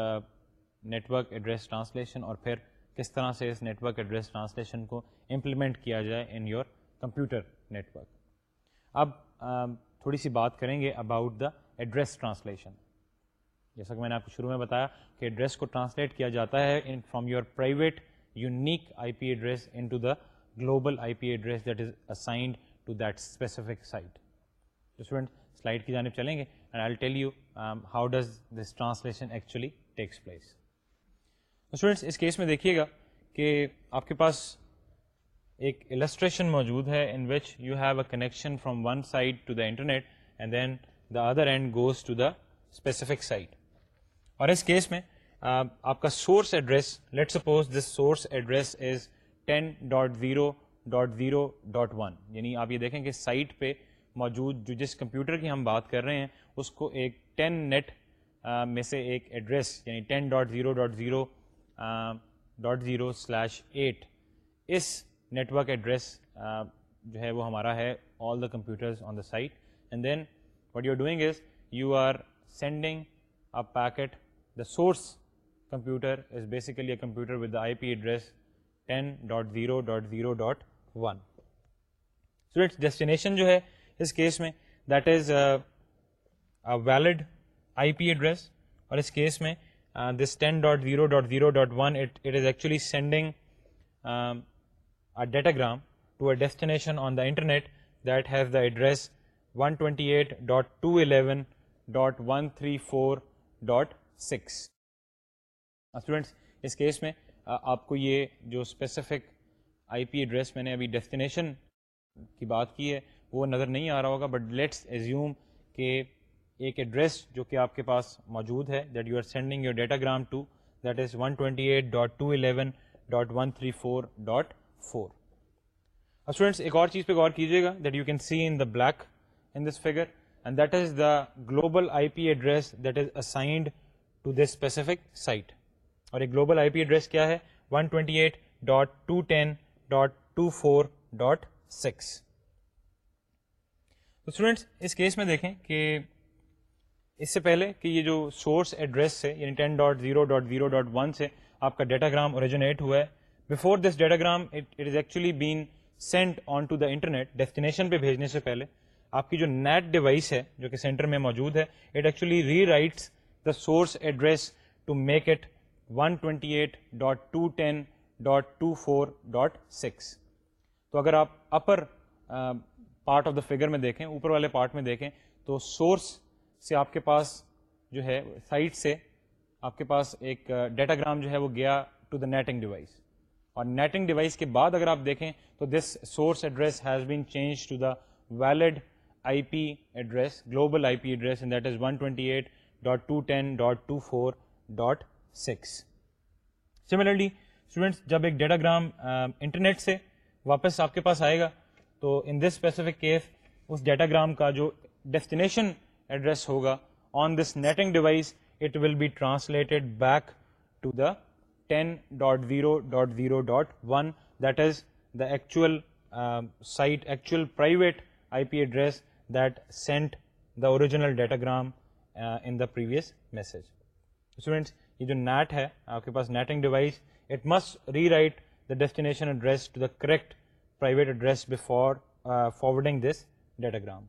network address translation اور پھر کس طرح سے اس نیٹ ورک ایڈریس ٹرانسلیشن کو امپلیمنٹ کیا جائے in your computer network اب um, تھوڑی سی بات کریں گے اباؤٹ دا ایڈریس ٹرانسلیشن جیسا کہ میں نے آپ کو شروع میں بتایا کہ ایڈریس کو ٹرانسلیٹ کیا جاتا ہے in from your private unique I P address into the global I P address that is assigned to that specific site سائٹنٹ سلائڈ کی جانب چلیں گے and I tell you how does this translation actually takes place students اس case میں دیکھیے گا کہ آپ کے پاس ایک السٹریشن موجود ہے in which you have a connection from one side to the internet and then the other end goes to the specific site اور اس کیس میں um, آپ کا source address let suppose this source address is ten dot zero dot zero dot one یعنی آپ یہ دیکھیں کہ سائٹ پہ موجود جو جس کمپیوٹر کی ہم بات کر رہے ہیں اس کو ایک ٹین نیٹ میں سے ایک ایڈریس یعنی ten dot zero dot zero dot zero slash eight اس نیٹ ورک ایڈریس جو ہے وہ ہمارا ہے all the computers on the site and then what you are doing is you are sending a packet the source computer is basically a computer with the I P address ten dot zero dot zero dot one so its destination جو ہے اس case میں that is valid I P address اور اس case میں this ten dot zero dot zero dot one it is actually sending to a destination on the internet that has the address one twenty eight dot two eleven dot one three four dot six اس case میں uh, آپ کو یہ جو specific I P address میں نے ابھی destination کی بات کی ہے وہ نظر نہیں آ رہا ہوگا بٹ لیٹس ایزیوم کہ ایک ایڈریس جو کہ آپ کے پاس موجود ہے that you are sending your datagram to that is one twenty eight dot two eleven dot one three four dot four students ایک اور چیز پہ غور کیجیے گا that you can see in the black in this figure and that is the global I P address that is assigned to this specific site اور ایک global I P address کیا ہے one twenty eight dot two ten dot two four dot six تو students اس case میں دیکھیں کہ اس سے پہلے کہ یہ جو سورس ایڈریس ہے یعنی ten dot zero dot zero dot one سے آپ کا ڈیٹاگرام اوریجنیٹ ہوا ہے before this datagram it is actually been sent on to the internet destination پہ بھیجنے سے پہلے آپ کی جو نیٹ ڈیوائس ہے جو کہ سینٹر میں موجود ہے it actually rewrites the source address to make it one twenty eight dot two ten dot two four dot six تو اگر آپ upper part of the figure میں دیکھیں اوپر والے پارٹ میں دیکھیں تو سورس سے آپ کے پاس جو ہے سائٹ سے آپ کے پاس ایک ڈیٹاگرام جو ہے وہ گیا ٹو دا نیٹنگ ڈیوائس اور نیٹنگ ڈیوائس کے بعد اگر آپ دیکھیں تو this source address has been change to the valid I P address global I P address and that is one twenty eight dot two ten dot two four dot six similarly students جب ایک datagram internet سے واپس آپ کے پاس آئے گا تو ان دس اسپیسیفک کیس اس ڈیٹاگرام کا جو ڈیسٹینیشن ایڈریس ہوگا on this NATing device it will be translated back to the ten dot zero dot zero dot one that is the actual site actual private I P address that sent the original datagram in the previous message students یہ جو NAT ہے آپ کے پاس NATing device it must rewrite the destination address to the correct forwarding this datagram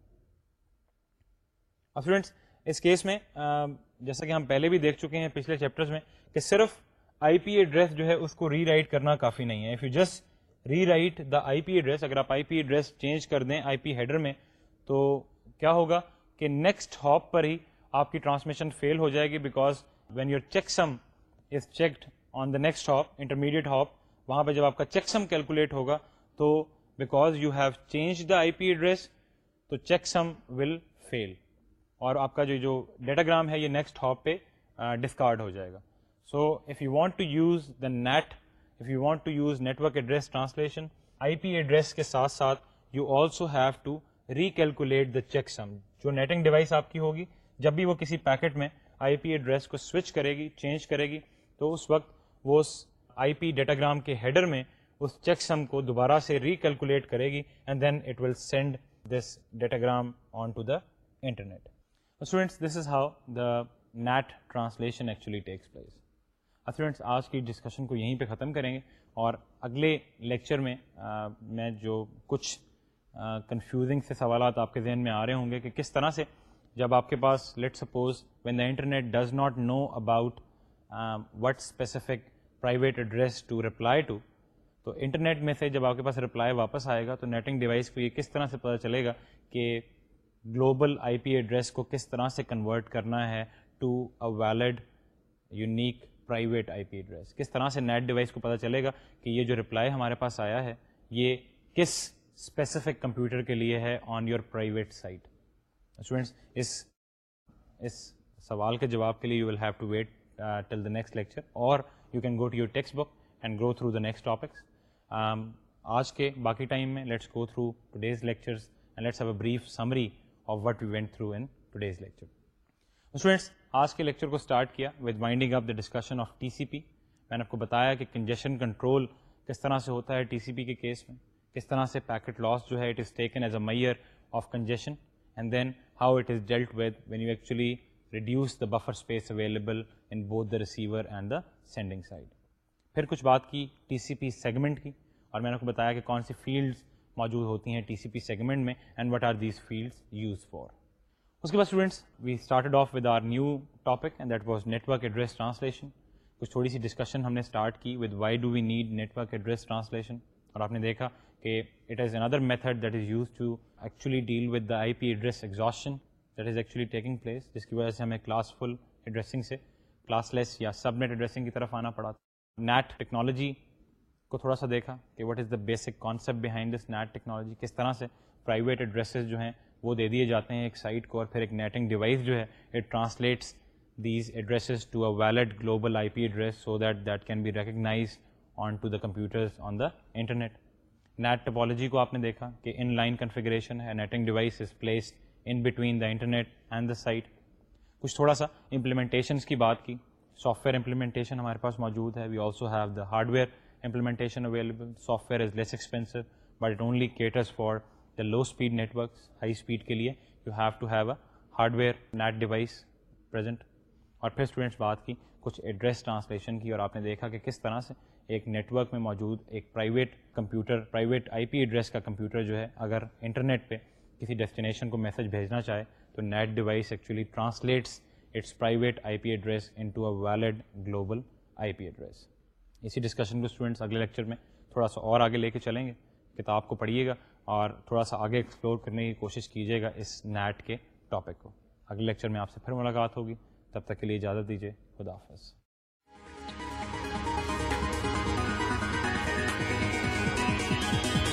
جیسا کہ ہم پہلے بھی دیکھ چکے ہیں پچھلے کافی نہیں ہے تو کیا ہوگا کہ نیکسٹ ہاپ پر ہی آپ کی ٹرانسمیشن فیل ہو جائے گی because when your checksum is checked on the next hop intermediate hop وہاں پہ جب آپ کا چیکسم کیلکولیٹ ہوگا تو because you have change the I P address تو چیک سم ول فیل اور آپ کا جو جو ڈیٹاگرام ہے یہ نیکسٹ ہاپ پہ ڈسکارڈ ہو جائے گا so if you want to use the NAT if you want to use network address translation I P address کے ساتھ ساتھ you also have to recalculate the checksum جو NATing device آپ کی ہوگی جب بھی وہ کسی پیکٹ میں آئی پی ایڈریس کو سوئچ کرے گی چینج کرے گی تو اس وقت وہ اس آئی پی ڈیٹاگرام کے ہیڈر میں اس چیک سم کو دوبارہ سے ریکیلکولیٹ کرے گی and then it will send this datagram on to the internet students this is how the NAT translation actually takes place students آج کی ڈسکشن کو یہیں پہ ختم کریں گے اور اگلے لیکچر میں میں جو کچھ کنفیوزنگ سے سوالات آپ کے ذہن میں آ رہے ہوں گے کہ کس طرح سے جب آپ کے پاس let suppose when the internet does not know about what specific private address to reply to تو انٹرنیٹ میں سے جب آپ کے پاس رپلائی واپس آئے گا تو نیٹنگ ڈیوائس کو یہ کس طرح سے پتہ چلے گا کہ گلوبل آئی پی ایڈریس کو کس طرح سے کنورٹ کرنا ہے to a valid unique private I P address کس طرح سے نیٹ ڈیوائس کو پتہ چلے گا کہ یہ جو رپلائی ہمارے پاس آیا ہے یہ کس اسپیسیفک کمپیوٹر کے لیے ہے on your private site students اس اس سوال کے جواب کے لیے you will have to wait till the next lecture اور you can go to your textbook and go through the next topics Um, آج کے باقی ٹائم میں let's go through to days lectures and let's have a brief summary of what we went through in to days lecture students آج کے lecture کو start کیا with winding up the discussion of T C P میں نے آپ کو بتایا کہ کنجیشن کنٹرول کس طرح سے ہوتا ہے ٹی سی پی کے کیس میں کس طرح سے پیکٹ لاس جو ہے it is taken as a measure of congestion and then how it is dealt with when you actually reduce the buffer space available in both the receiver and the sending side پھر کچھ بات کی T C P segment کی اور میں نے آپ کو بتایا کہ کون سی فیلڈس موجود ہوتی ہیں ٹی سی پی سیگمنٹ میں and what are these fields use for اس کے بعد students we started off with our new topic and that was network address translation کچھ تھوڑی سی ڈسکشن ہم نے اسٹارٹ کی with why do we need network address translation اور آپ نے دیکھا کہ it is another method that is use to actually deal with the I P address exhaustion that is actually taking place جس کی وجہ سے ہمیں کلاس فل ایڈریسنگ سے کلاس لیس یا سب نیٹ ایڈریسنگ کی طرف آنا پڑا نیٹ ٹیکنالوجی کو تھوڑا سا دیکھا کہ what is the basic concept behind this NAT technology کس طرح سے پرائیویٹ ایڈریسز جو ہیں وہ دے دیے جاتے ہیں ایک سائٹ کو اور پھر ایک نیٹنگ ڈیوائس جو ہے it translates these addresses to a valid global I P address so that that can be recognise on to the computers on the internet net topology کو آپ نے دیکھا کہ ان لائن کنفیگریشن ہے NATing device is placed in between the internet and the site کچھ تھوڑا سا implementations کی بات کی سافٹ ویئر امپلیمنٹیشن ہمارے پاس موجود ہے we also have the hardware implementation available software is less expensive but it only caters for the low speed networks high speed کے لیے you have to have a hardware NAT device present اور پھر students بات کی کچھ address translation کی اور آپ نے دیکھا کہ کس طرح سے ایک نیٹ ورک میں موجود ایک private computer private I P address کا کمپیوٹر جو ہے اگر انٹرنیٹ پہ کسی ڈیسٹینیشن کو میسج بھیجنا چاہے تو NAT device actually translates its private I P address into a valid global I P address اسی ڈسکشن کو اسٹوڈنٹس اگلے لیکچر میں تھوڑا سا اور آگے لے کے چلیں گے کتاب کو پڑھیے گا اور تھوڑا سا آگے ایکسپلور کرنے کی کوشش کیجیے گا اس نیٹ کے ٹاپک کو اگلے لیکچر میں آپ سے پھر ملاقات ہوگی تب تک کے لیے اجازت دیجیے خدا حافظ